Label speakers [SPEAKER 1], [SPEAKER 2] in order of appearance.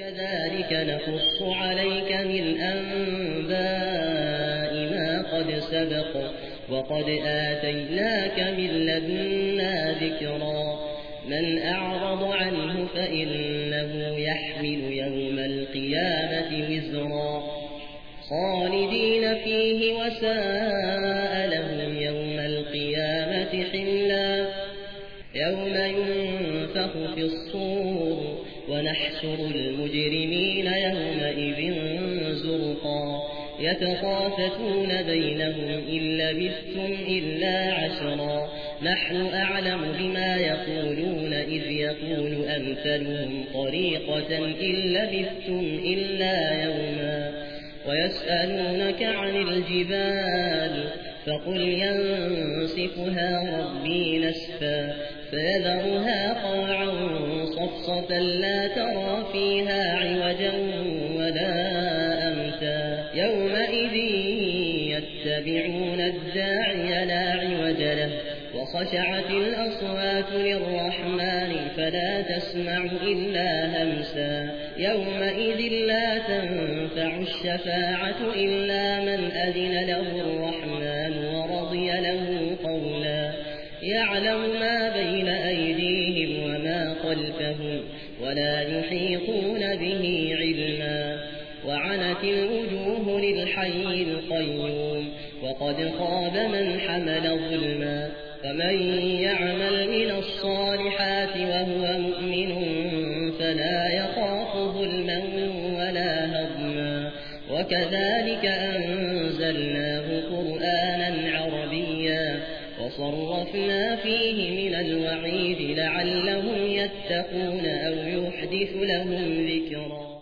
[SPEAKER 1] كذلك نقص عليك من أنباء ما قد سبق وقد آتيناك من لدنا ذكرا. من أعرض عنه فإنه يحمل يوم القيامة وزرا. خالدين فيه وساء لهم يوم القيامة حلا يوم ينفخ في الصور ونحشر المجرمين يومئذ زرقا. يتخافتون بينهم إن لبثتم إلا عشرا. نحن أعلم بما يقولون إذ يقول أمثلهم طريقة إن لبثتم إلا يوما. ويسألونك عن الجبال فقل ينسفها ربي نسفا. فيذرها قاعا صفصفا لا ترى فيها عوجا ولا أمتا. يومئذ يتبعون الداعي لا عوج له. وخشعت الأصوات للرحمن فلا تسمع إلا همسا. يومئذ لا تنفع الشفاعة إلا من أذن له الرحمن ورضي له قولا. يعلم ما بين أيديهم خلفهم ولا يحيطون به علما وعنت الوجوه للحي القيوم وقد خاب من حمل ظلما فمن يعمل من الصالحات وهو مؤمن فلا يخاف ظلما ولا هضما وكذلك أنزلناه وصرفنا فيه من الوعيد لعلهم يتقون أو يحدث لهم ذكرا